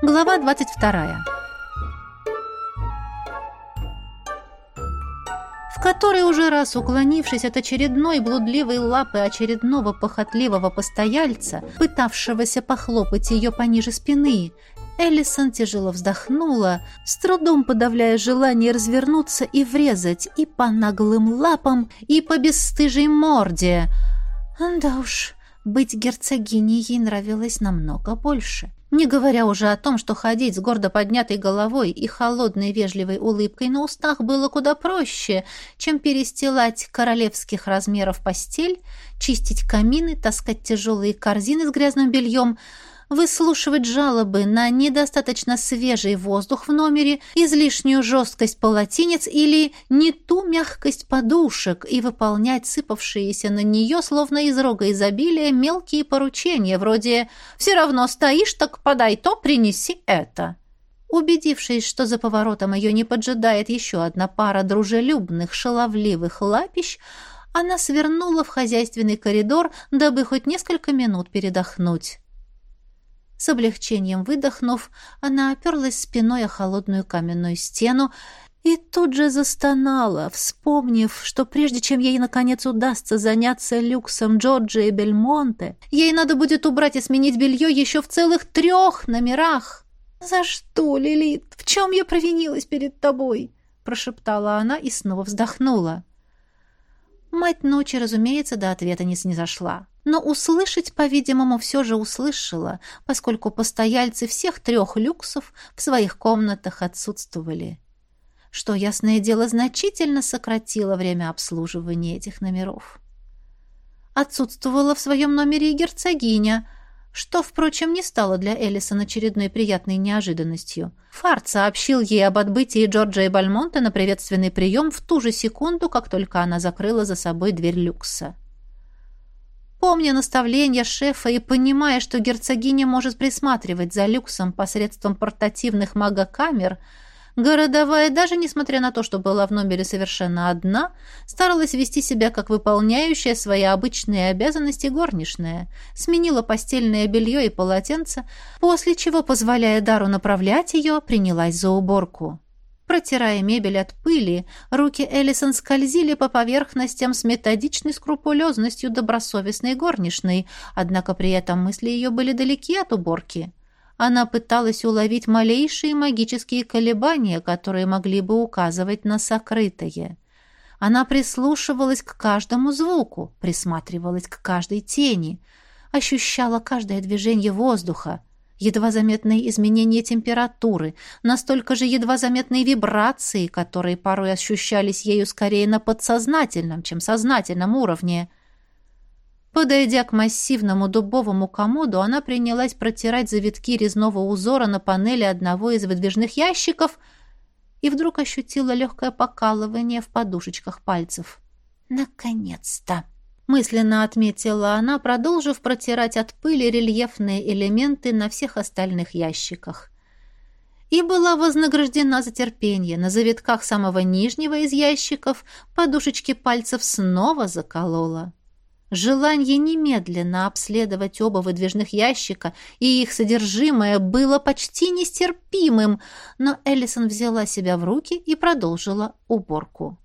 Глава 22. В который уже раз уклонившись от очередной блудливой лапы очередного похотливого постояльца, пытавшегося похлопать ее пониже спины, Эллисон тяжело вздохнула, с трудом подавляя желание развернуться и врезать и по наглым лапам, и по бесстыжей морде. Да уж, быть герцогиней ей нравилось намного больше. Не говоря уже о том, что ходить с гордо поднятой головой и холодной вежливой улыбкой на устах было куда проще, чем перестилать королевских размеров постель, чистить камины, таскать тяжелые корзины с грязным бельем — выслушивать жалобы на недостаточно свежий воздух в номере, излишнюю жесткость полотенец или не ту мягкость подушек и выполнять сыпавшиеся на нее, словно из рога изобилия, мелкие поручения, вроде «все равно стоишь, так подай то, принеси это». Убедившись, что за поворотом ее не поджидает еще одна пара дружелюбных, шаловливых лапищ, она свернула в хозяйственный коридор, дабы хоть несколько минут передохнуть. С облегчением выдохнув, она оперлась спиной о холодную каменную стену и тут же застонала, вспомнив, что прежде чем ей наконец удастся заняться люксом Джорджа и Бельмонте, ей надо будет убрать и сменить белье еще в целых трех номерах. «За что, Лилит? В чем я провинилась перед тобой?» прошептала она и снова вздохнула. Мать ночи, разумеется, до ответа не снизошла но услышать, по-видимому, все же услышала, поскольку постояльцы всех трех люксов в своих комнатах отсутствовали. Что, ясное дело, значительно сократило время обслуживания этих номеров. Отсутствовала в своем номере и герцогиня, что, впрочем, не стало для Элисон очередной приятной неожиданностью. Фарт сообщил ей об отбытии Джорджа и Бальмонта на приветственный прием в ту же секунду, как только она закрыла за собой дверь люкса. Помня наставления шефа и понимая, что герцогиня может присматривать за люксом посредством портативных магокамер, городовая, даже несмотря на то, что была в номере совершенно одна, старалась вести себя как выполняющая свои обычные обязанности горничная, сменила постельное белье и полотенце, после чего, позволяя Дару направлять ее, принялась за уборку. Протирая мебель от пыли, руки Эллисон скользили по поверхностям с методичной скрупулезностью добросовестной горничной, однако при этом мысли ее были далеки от уборки. Она пыталась уловить малейшие магические колебания, которые могли бы указывать на сокрытое. Она прислушивалась к каждому звуку, присматривалась к каждой тени, ощущала каждое движение воздуха, едва заметные изменения температуры, настолько же едва заметные вибрации, которые порой ощущались ею скорее на подсознательном, чем сознательном уровне. Подойдя к массивному дубовому комоду, она принялась протирать завитки резного узора на панели одного из выдвижных ящиков и вдруг ощутила легкое покалывание в подушечках пальцев. «Наконец-то!» Мысленно отметила она, продолжив протирать от пыли рельефные элементы на всех остальных ящиках. И была вознаграждена за терпение. На завитках самого нижнего из ящиков подушечки пальцев снова заколола. Желание немедленно обследовать оба выдвижных ящика и их содержимое было почти нестерпимым, но Эллисон взяла себя в руки и продолжила уборку.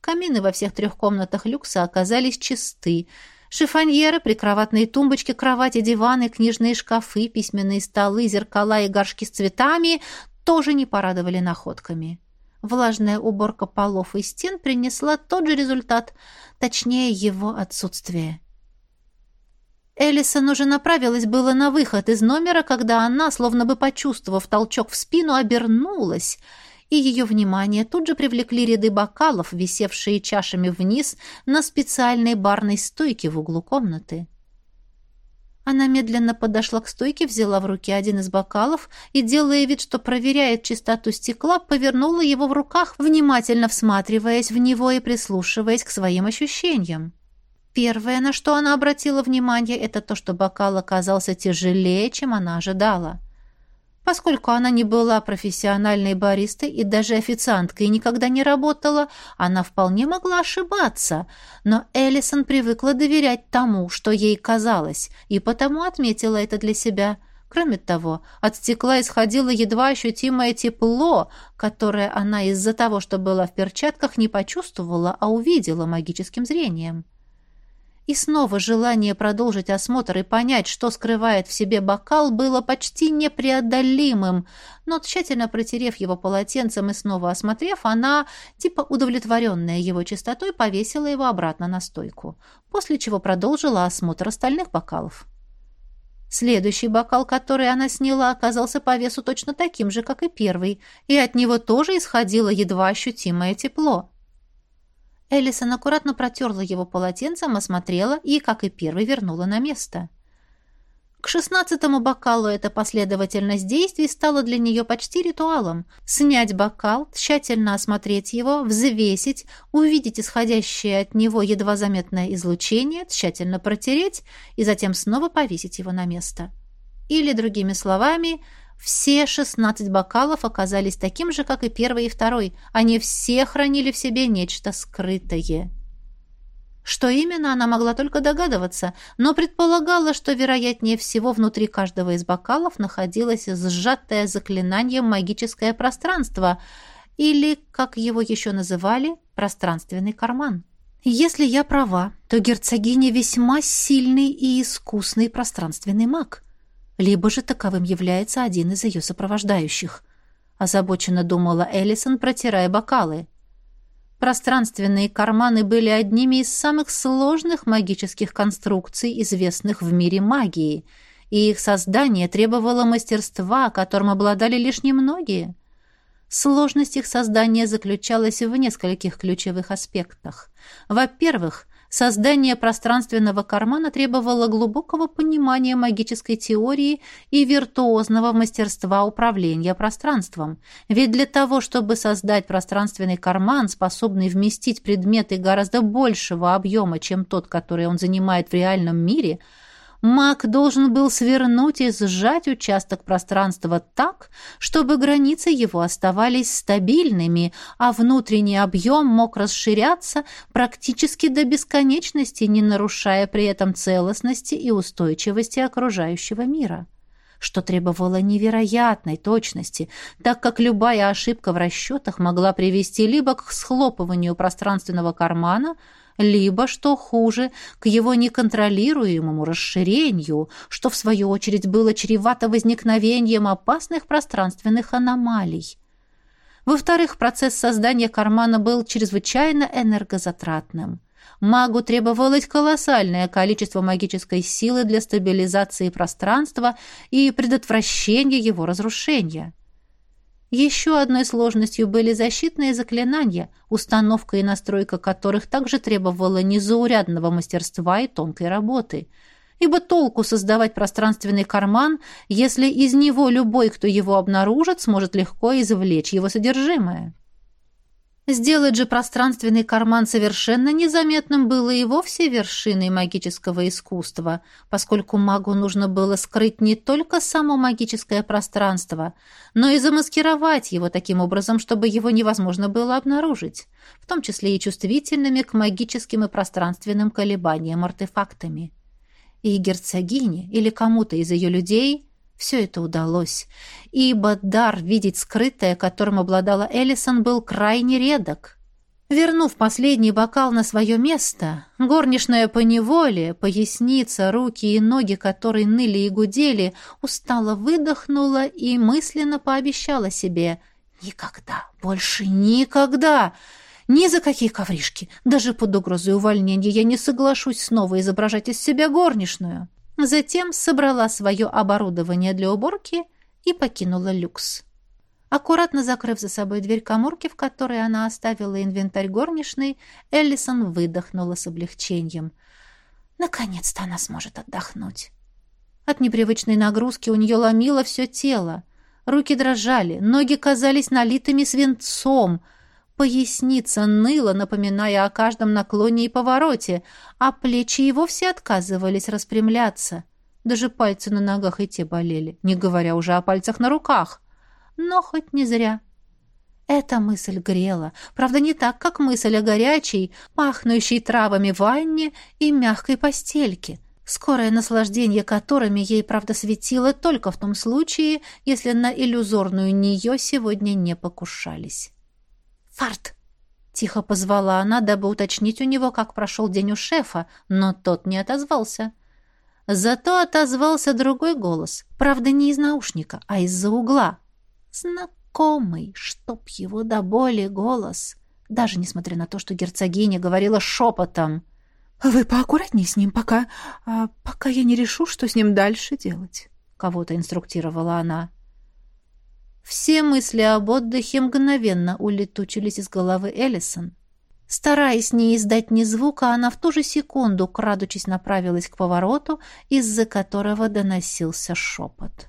Камины во всех трех комнатах люкса оказались чисты. Шифоньеры, прикроватные тумбочки, кровати, диваны, книжные шкафы, письменные столы, зеркала и горшки с цветами тоже не порадовали находками. Влажная уборка полов и стен принесла тот же результат, точнее его отсутствие. Элисон уже направилась было на выход из номера, когда она, словно бы почувствовав толчок в спину, обернулась — и ее внимание тут же привлекли ряды бокалов, висевшие чашами вниз на специальной барной стойке в углу комнаты. Она медленно подошла к стойке, взяла в руки один из бокалов и, делая вид, что проверяет чистоту стекла, повернула его в руках, внимательно всматриваясь в него и прислушиваясь к своим ощущениям. Первое, на что она обратила внимание, это то, что бокал оказался тяжелее, чем она ожидала. Поскольку она не была профессиональной баристой и даже официанткой никогда не работала, она вполне могла ошибаться, но Эллисон привыкла доверять тому, что ей казалось, и потому отметила это для себя. Кроме того, от стекла исходило едва ощутимое тепло, которое она из-за того, что была в перчатках, не почувствовала, а увидела магическим зрением. И снова желание продолжить осмотр и понять, что скрывает в себе бокал, было почти непреодолимым, но тщательно протерев его полотенцем и снова осмотрев, она, типа удовлетворенная его чистотой, повесила его обратно на стойку, после чего продолжила осмотр остальных бокалов. Следующий бокал, который она сняла, оказался по весу точно таким же, как и первый, и от него тоже исходило едва ощутимое тепло. Эллисон аккуратно протерла его полотенцем, осмотрела и, как и первый, вернула на место. К шестнадцатому бокалу эта последовательность действий стала для нее почти ритуалом. Снять бокал, тщательно осмотреть его, взвесить, увидеть исходящее от него едва заметное излучение, тщательно протереть и затем снова повесить его на место. Или, другими словами, все шестнадцать бокалов оказались таким же, как и первый и второй. Они все хранили в себе нечто скрытое. Что именно, она могла только догадываться, но предполагала, что, вероятнее всего, внутри каждого из бокалов находилось сжатое заклинанием магическое пространство, или, как его еще называли, пространственный карман. Если я права, то герцогиня весьма сильный и искусный пространственный маг — либо же таковым является один из ее сопровождающих. Озабоченно думала Эллисон, протирая бокалы. Пространственные карманы были одними из самых сложных магических конструкций, известных в мире магии, и их создание требовало мастерства, которым обладали лишь немногие. Сложность их создания заключалась в нескольких ключевых аспектах. Во-первых, Создание пространственного кармана требовало глубокого понимания магической теории и виртуозного мастерства управления пространством. Ведь для того, чтобы создать пространственный карман, способный вместить предметы гораздо большего объема, чем тот, который он занимает в реальном мире – маг должен был свернуть и сжать участок пространства так, чтобы границы его оставались стабильными, а внутренний объем мог расширяться практически до бесконечности, не нарушая при этом целостности и устойчивости окружающего мира что требовало невероятной точности, так как любая ошибка в расчетах могла привести либо к схлопыванию пространственного кармана, либо, что хуже, к его неконтролируемому расширению, что в свою очередь было чревато возникновением опасных пространственных аномалий. Во-вторых, процесс создания кармана был чрезвычайно энергозатратным. Магу требовалось колоссальное количество магической силы для стабилизации пространства и предотвращения его разрушения. Еще одной сложностью были защитные заклинания, установка и настройка которых также требовала незаурядного мастерства и тонкой работы. Ибо толку создавать пространственный карман, если из него любой, кто его обнаружит, сможет легко извлечь его содержимое. Сделать же пространственный карман совершенно незаметным было и вовсе вершиной магического искусства, поскольку магу нужно было скрыть не только само магическое пространство, но и замаскировать его таким образом, чтобы его невозможно было обнаружить, в том числе и чувствительными к магическим и пространственным колебаниям артефактами. И герцогине или кому-то из ее людей – все это удалось, ибо дар видеть скрытое, которым обладала Эллисон, был крайне редок. Вернув последний бокал на свое место, горничная поневоле, поясница, руки и ноги, которые ныли и гудели, устало выдохнула и мысленно пообещала себе «Никогда, больше никогда!» Ни за какие ковришки, даже под угрозой увольнения я не соглашусь снова изображать из себя горничную. Затем собрала свое оборудование для уборки и покинула люкс. Аккуратно закрыв за собой дверь коморки, в которой она оставила инвентарь горничной, Эллисон выдохнула с облегчением. Наконец-то она сможет отдохнуть. От непривычной нагрузки у нее ломило все тело. Руки дрожали, ноги казались налитыми свинцом — Поясница ныла, напоминая о каждом наклоне и повороте, а плечи и вовсе отказывались распрямляться. Даже пальцы на ногах и те болели, не говоря уже о пальцах на руках. Но хоть не зря. Эта мысль грела. Правда, не так, как мысль о горячей, пахнущей травами ванне и мягкой постельке. скорое наслаждение которыми ей, правда, светило только в том случае, если на иллюзорную нее сегодня не покушались. «Фарт!» — тихо позвала она, дабы уточнить у него, как прошел день у шефа, но тот не отозвался. Зато отозвался другой голос, правда, не из наушника, а из-за угла. Знакомый, чтоб его до боли голос, даже несмотря на то, что герцогиня говорила шепотом. «Вы поаккуратней с ним, пока... А, пока я не решу, что с ним дальше делать», — кого-то инструктировала она. Все мысли об отдыхе мгновенно улетучились из головы Эллисон. Стараясь не издать ни звука, она в ту же секунду, крадучись, направилась к повороту, из-за которого доносился шепот.